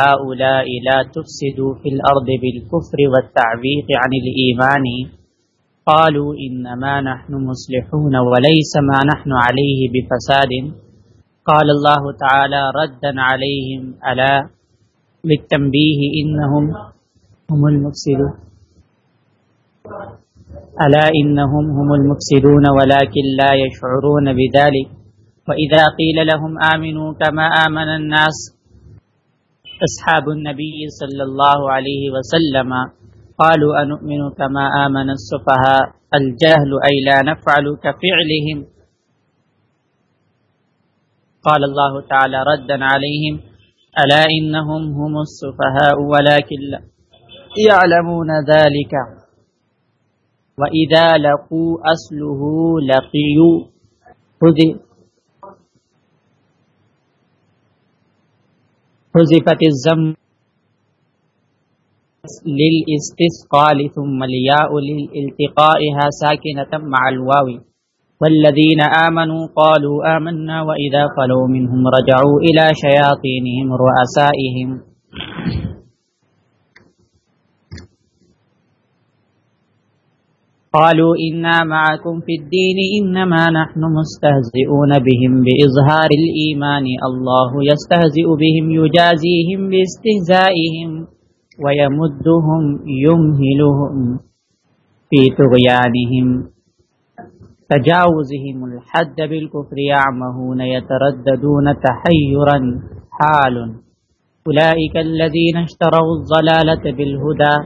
هؤلاء لا تفسدوا في الأرض بالكفر والتعويق عن الإيمان. قالوا إنما نحن مصلحون وليس ما نحن عليه بفساد. قال الله تعالى ردا عليهم، ألا للتنبيه إنهم هم المفسدون. ألا إنهم هم المفسدون ولكن لا يشعرون بذلك. وإذا قيل لهم آمنوا كما آمن الناس أصحاب النبي صلى الله عليه وسلم قالوا أنؤمن كما آمن السفهاء الجهل أي لا نفعل كفعلهم قال الله تعالى ردا عليهم ألا إنهم هم السفهاء ولكن لا يعلمون ذلك وإذا لقوا أصله لقيوا حذفت الزم للاستسقاء ثم الياء للالتقائها ساكنة مع الواو. والذين آمنوا قالوا آمنا وإذا خلوا منهم رجعوا إلى شياطينهم رؤسائهم. قالوا إنا معكم في الدين إنما نحن مستهزئون بهم بإظهار الإيمان. الله يستهزئ بهم، يجازيهم باستهزائهم ويمدهم، يمهلهم في طغيانهم. تجاوزهم الحد بالكفر يعمهون، يترددون تحيرا حال أولئك الذين اشتروا الضلالة بالهدى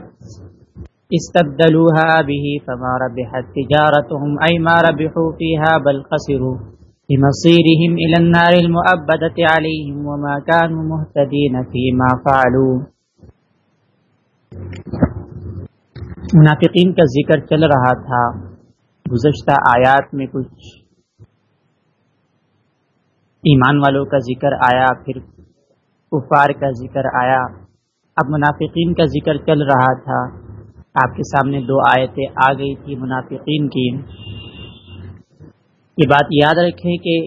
استبدلوها به فما ربحت تجارتهم، أي ما ربحوا فيها بل خسروا. بمصيرهم إلى النار المؤبدة عليهم وما كانوا مهتدين فيما فعلوا. منافقین کا ذکر چل رہا تھا۔ گزشتہ آیات میں کچھ ایمان والوں کا ذکر آیا، پھر کفار کا ذکر آیا۔ اب منافقین کا ذکر چل رہا تھا۔ آپ کے سامنے دو آیتیں آ گئی تھی منافقین کی۔ یہ بات یاد رکھیں کہ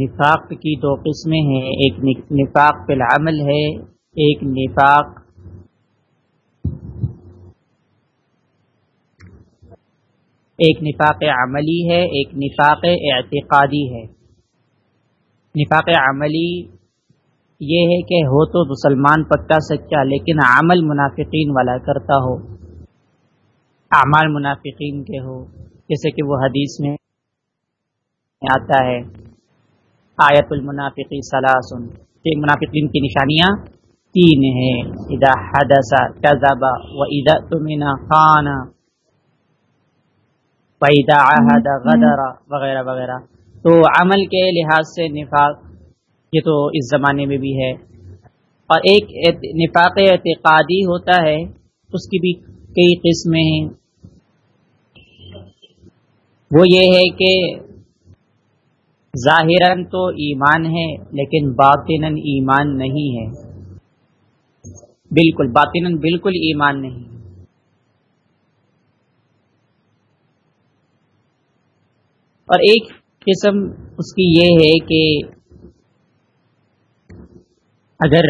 نفاق کی دو قسمیں ہیں۔ ایک نفاق فی العمل ہے، ایک نفاق ایک نفاق عملی ہے، ایک نفاق اعتقادی ہے۔ نفاق عملی یہ ہے کہ ہو تو مسلمان پکا سچا، لیکن عمل منافقین والا کرتا ہو۔ اعمال منافقین کے ہو، جیسے کہ وہ حدیث میں آتا ہے۔ آیت المنافقی سلاسن کہ منافقین کی نشانیاں تین ہیں۔ ادا حدث کذبا و ادا تمنا خانہ پیدا عہد غدر وغیرہ وغیرہ۔ تو عمل کے لحاظ سے نفاق یہ تو اس زمانے میں بھی ہے۔ اور ایک نفاق اعتقادی ہوتا ہے، اس کی بھی کئی قسمیں ہیں۔ وہ یہ ہے کہ ظاہراً تو ایمان ہے، لیکن باطن ایمان نہیں ہے۔ بالکل باطن بالکل ایمان نہیں۔ اور ایک قسم اس کی یہ ہے کہ اگر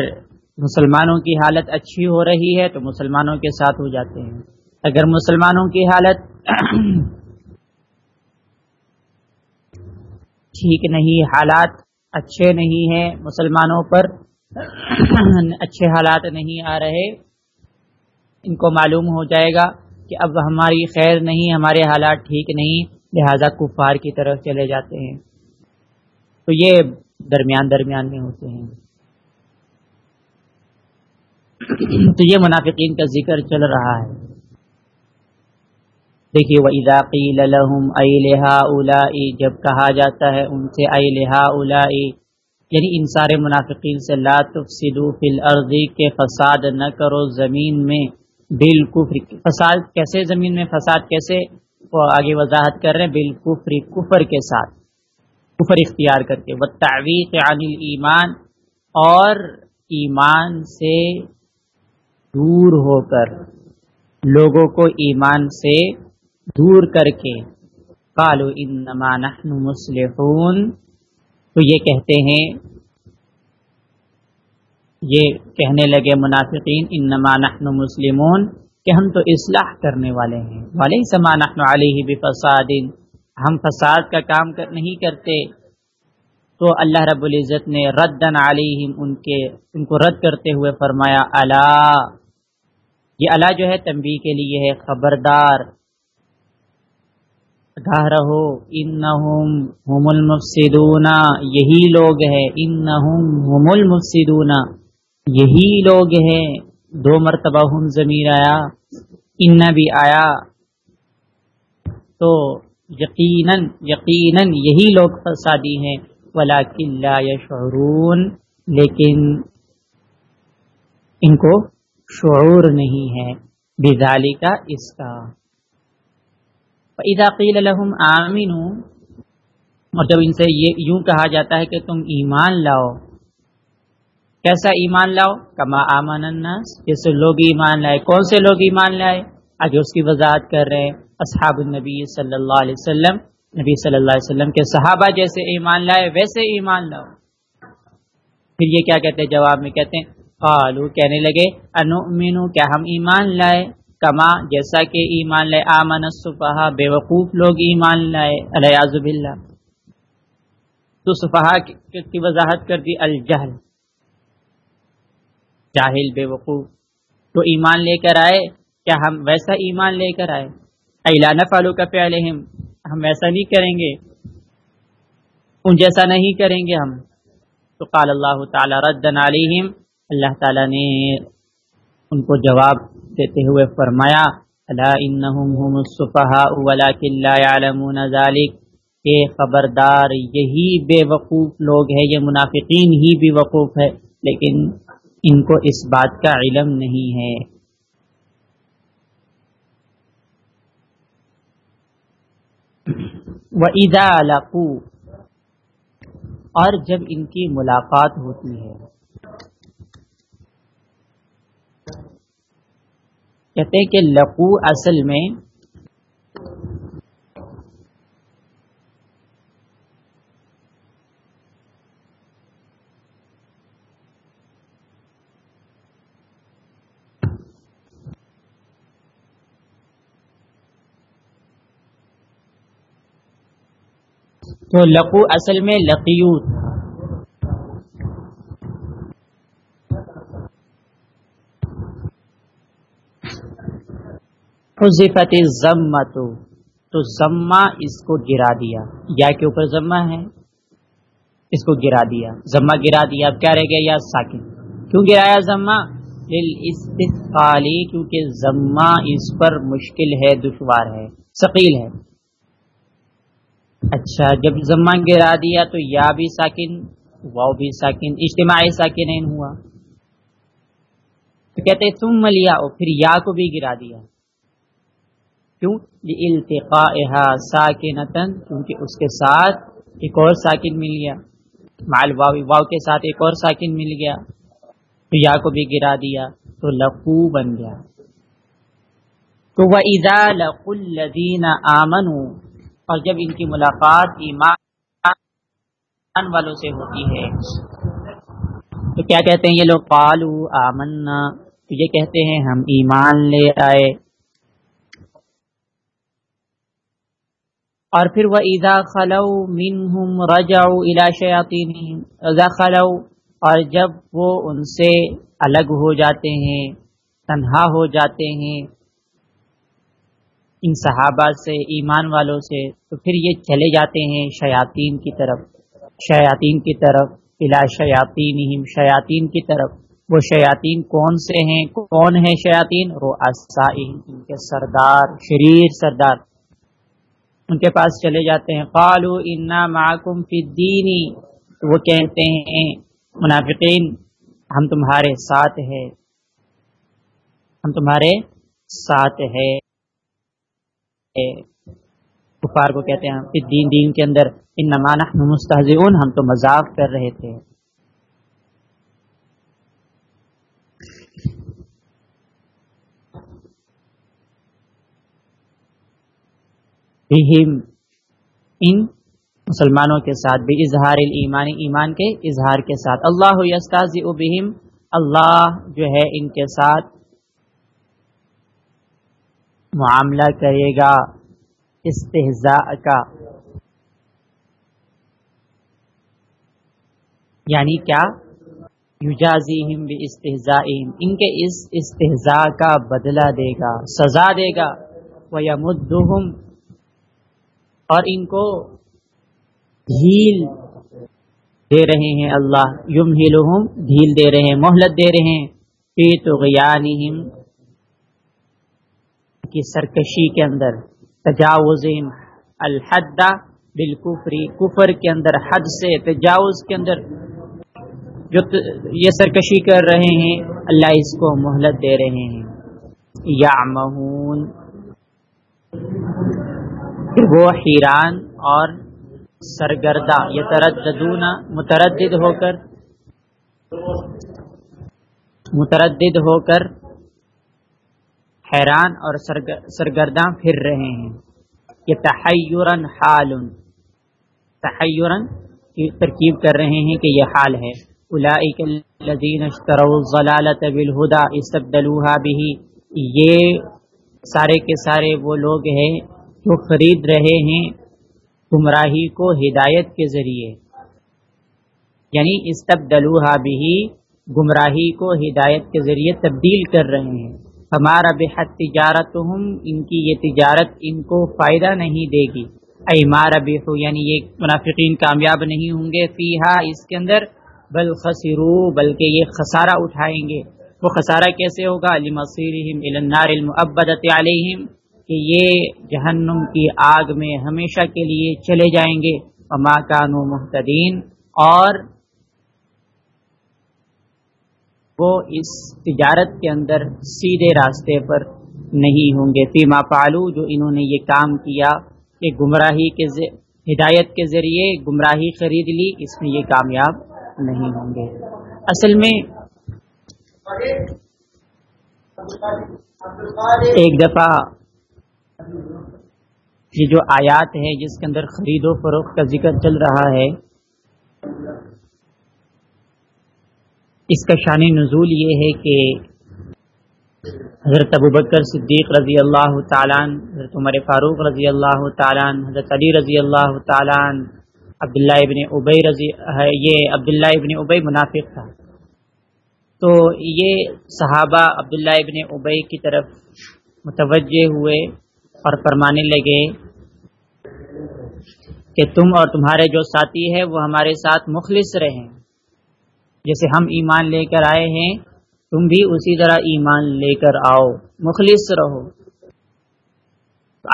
مسلمانوں کی حالت اچھی ہو رہی ہے تو مسلمانوں کے ساتھ ہو جاتے ہیں۔ اگر مسلمانوں کی حالت ٹھیک نہیں، حالات اچھے نہیں ہیں، مسلمانوں پر اچھے حالات نہیں آ رہے، ان کو معلوم ہو جائے گا کہ اب ہماری خیر نہیں، ہمارے حالات ٹھیک نہیں، لہذا کفار کی طرف چلے جاتے ہیں۔ تو یہ درمیان درمیان میں ہوتے ہیں۔ تو یہ منافقین کا ذکر چل رہا ہے۔ دیکھیے وہ علاقی لہم اے لہا اولا جب کہا جاتا ہے ان سے اے لہا اولا یعنی ان سارے منافقین سے، لا تفسدو فی الارض کے فساد نہ کرو زمین میں۔ بالکفر فساد کیسے زمین میں، فساد کیسے؟ وہ آگے وضاحت کر رہے ہیں بالکفر کفر کے ساتھ۔ کفر اختیار کر کے۔ وہ تعویق عن ایمان اور ایمان سے دور ہو کر لوگوں کو ایمان سے دور کر کے کالو انما نحن مسلحون تو یہ کہتے ہیں، یہ کہنے لگے منافقین ان نحن مسلمون، کہ ہم تو اصلاح کرنے والے ہیں۔ والے سما نحن علیہ بفساد۔ ہم فساد کا کام کر، نہیں کرتے۔ تو اللہ رب العزت نے ردن علیہم ان کے، ان کو رد کرتے ہوئے فرمایا اللہ یہ اللہ جو ہے تنبیہ کے لیے ہے، خبردار۔ رہو، انہم ہم المفسدون۔ یہی لوگ ہیں، انہم ہم المفسدون۔ یہی لوگ ہیں۔ دو مرتبہ ہم ضمیر آیا، ان بھی آیا۔ تو یقیناً یقیناً یہی لوگ فسادی ہیں۔ ولیکن لا یشعرون، لیکن ان کو شعور نہیں ہے۔ بزالی کا اس کا۔ اذا قیل لهم آمنوا۔ اور جب ان سے یہ یوں کہا جاتا ہے کہ تم ایمان لاؤ۔ کیسا ایمان لاؤ؟ کما آمن الناس۔ جیسے لوگ ایمان لائے۔ کون سے لوگ ایمان لائے؟ آج اس کی وضاحت کر رہے ہیں۔ اصحاب النبی صلی اللہ علیہ وسلم۔ نبی صلی اللہ علیہ وسلم کے صحابہ جیسے ایمان لائے، ویسے ایمان لاؤ۔ پھر یہ کیا کہتے ہیں؟ جواب میں کہتے ہیں قالو کہنے لگے، انؤمنو، کیا ہم ایمان لائے؟ کما، جیسا کہ ایمان لائے، آمن الصفحہ بے وقوف لوگ ایمان لائے علیہ باللہ۔ تو صفحہ کی وضاحت کر دی، الجہل۔ جاہل، بے وقوف۔ تو ایمان لے کر آئے، کیا ہم ویسا ایمان لے کر آئے؟ اعلان فالو کا پہلے ہم ایسا نہیں کریں گے۔ ان جیسا نہیں کریں گے ہم۔ تو قال اللہ تعالی، ردن علیہم اللہ تعالی نے ان کو جواب دیتے ہوئے فرمایا کہ خبردار، یہی بے وقوف لوگ ہے یہ منافقین ہی بھی وقوف ہے لیکن ان کو اس بات کا علم نہیں ہے۔ ادا لقو اور جب ان کی ملاقات ہوتی ہے۔ کہتے ہیں کہ لقو اصل میں تو لقو اصل میں لقیو حذفت ضمت تو ضمہ اس کو گرا دیا۔ یا کے اوپر ضمہ ہے؟ اس کو گرا دیا۔ ضمہ گرا دیا۔ اب کیا رہ گیا؟ یا ساکن۔ کیوں گرایا ضمہ استفالی کیونکہ ضمہ اس پر مشکل ہے، دشوار ہے، ثقیل ہے۔ اچھا جب ضمہ گرا دیا تو یا بھی ساکن واؤ بھی ساکن، اجتماعی ساکن ہوا۔ تو کہتے تم ملیا پھر یا کو بھی گرا دیا۔ کیوں؟ التقا ساکن کیونکہ اس کے ساتھ ایک اور ساکن مل گیا۔ مال واو واؤ کے ساتھ ایک اور ساکن مل گیا۔ تو یا کو بھی گرا دیا، تو لقو بن گیا۔ تو وہ ادا لق الدین آمن اور جب ان کی ملاقات ایمان والوں سے ہوتی ہے، تو کیا کہتے ہیں یہ لوگ؟ پالو آمنا۔ تو یہ کہتے ہیں، ہم ایمان لے آئے۔ اور پھر وہ ایزا خلو منہم رجاؤ الا شیاطین خلو، اور جب وہ ان سے الگ ہو جاتے ہیں، تنہا ہو جاتے ہیں، ان صحابہ سے، ایمان والوں سے، تو پھر یہ چلے جاتے ہیں شیاطین کی طرف، شیاطین کی طرف الا شیاطین شیاطین کی طرف۔ وہ شیاطین کون سے ہیں؟ کون ہیں شیاطین؟ رو ان کے سردار، شریر سردار۔ ان کے پاس چلے جاتے ہیں۔ قالو انا معکم فی الدینی تو وہ کہتے ہیں، منافقین، ہم تمہارے ساتھ ہے ہم تمہارے ساتھ ہے کفار کو کہتے ہیں دین دین کے اندر ان نمانہ مستحزون ہم تو مذاق کر رہے تھے۔ ان مسلمانوں کے ساتھ بھی اظہار ایمانی ایمان کے اظہار کے ساتھ۔ اللہ یستاز بہم، اللہ جو ہے ان کے ساتھ معاملہ کرے گا استحزاء کا۔ یعنی کیا؟ یوجازیم بھی استحزا ان کے اس استحزا کا بدلہ دے گا، سزا دے گا۔ وہ یمدہم اور ان کو ڈھیل دے رہے ہیں اللہ یم ہلوم ڈھیل دے رہے ہیں، مہلت دے رہے ہیں۔ فی تو کی سرکشی کے اندر تجاوز الحد بالکفری کفر کے اندر، حد سے تجاوز کے اندر۔ جو یہ سرکشی کر رہے ہیں، اللہ اس کو مہلت دے رہے ہیں۔ یا مہون وہ حیران اور سرگردہ یہ ترددون متردد ہو کر، متردد ہو کر حیران اور سرگرداں پھر رہے ہیں۔ یہ تحیرن حال، تحیرن ترکیب کر رہے ہیں کہ یہ حال ہے۔ اولئک الذین اشتروا الضلالة بالهدى استبدلوها به یہ سارے کے سارے وہ لوگ ہیں جو خرید رہے ہیں گمراہی کو ہدایت کے ذریعے۔ یعنی استبدلوها به، گمراہی کو ہدایت کے ذریعے تبدیل کر رہے ہیں۔ ہمارا بحد تجارت ان کی یہ تجارت ان کو فائدہ نہیں دے گی۔ ایمار بحو یعنی یہ منافقین کامیاب نہیں ہوں گے۔ فیہا اس کے اندر، بل خسرو بلکہ یہ خسارہ اٹھائیں گے۔ وہ خسارہ کیسے ہوگا؟ النار المعبدت علیہم کہ یہ جہنم کی آگ میں ہمیشہ کے لیے چلے جائیں گے۔ وما کانو محتدین اور وہ اس تجارت کے اندر سیدھے راستے پر نہیں ہوں گے۔ فیما پالو جو انہوں نے یہ کام کیا کہ گمراہی کے ہدایت کے ذریعے گمراہی خرید لی، اس میں یہ کامیاب نہیں ہوں گے۔ اصل میں ایک دفعہ یہ جو آیات ہے جس کے اندر خرید و فروخت کا ذکر چل رہا ہے، اس کا شان نزول یہ ہے کہ حضرت ابو بکر صدیق رضی اللہ تعالیٰ حضرت عمر فاروق رضی اللہ تعالیٰ حضرت علی رضی اللہ تعالیٰ عبداللہ ابن ابئی رضی ہے یہ عبداللہ ابن ابئی منافق تھا۔ تو یہ صحابہ عبداللہ ابن ابئی کی طرف متوجہ ہوئے۔ اور فرمانے لگے کہ تم اور تمہارے جو ساتھی ہے وہ ہمارے ساتھ مخلص رہیں۔ جیسے ہم ایمان لے کر آئے ہیں، تم بھی اسی طرح ایمان لے کر آؤ، مخلص رہو۔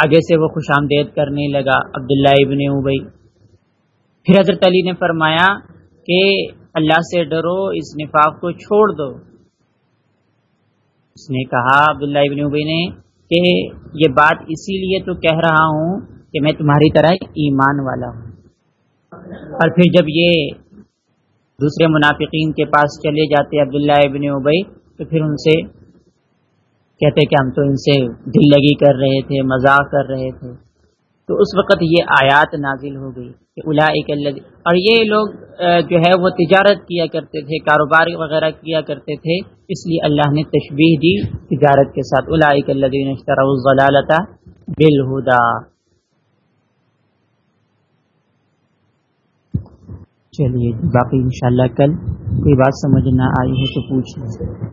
آگے سے وہ خوش آمدید کرنے لگا عبداللہ ابن ابئی پھر حضرت علی نے فرمایا کہ اللہ سے ڈرو، اس نفاق کو چھوڑ دو۔ اس نے کہا، عبداللہ ابن ابی نے کہ یہ بات اسی لیے تو کہہ رہا ہوں کہ میں تمہاری طرح ایمان والا ہوں۔ اور پھر جب یہ دوسرے منافقین کے پاس چلے جاتے عبداللہ ابن ابئی تو پھر ان سے کہتے کہ ہم تو ان سے دل لگی کر رہے تھے، مذاق کر رہے تھے۔ تو اس وقت یہ آیات نازل ہو گئی کہ اور یہ لوگ جو ہے وہ تجارت کیا کرتے تھے، کاروبار وغیرہ کیا کرتے تھے، اس لیے اللہ نے تشبیح دی تجارت کے ساتھ۔ الدین ضلالتا بالہدا۔ چلیے، باقی انشاءاللہ کل کوئی بات سمجھ نہ آئی ہو تو پوچھ لیں۔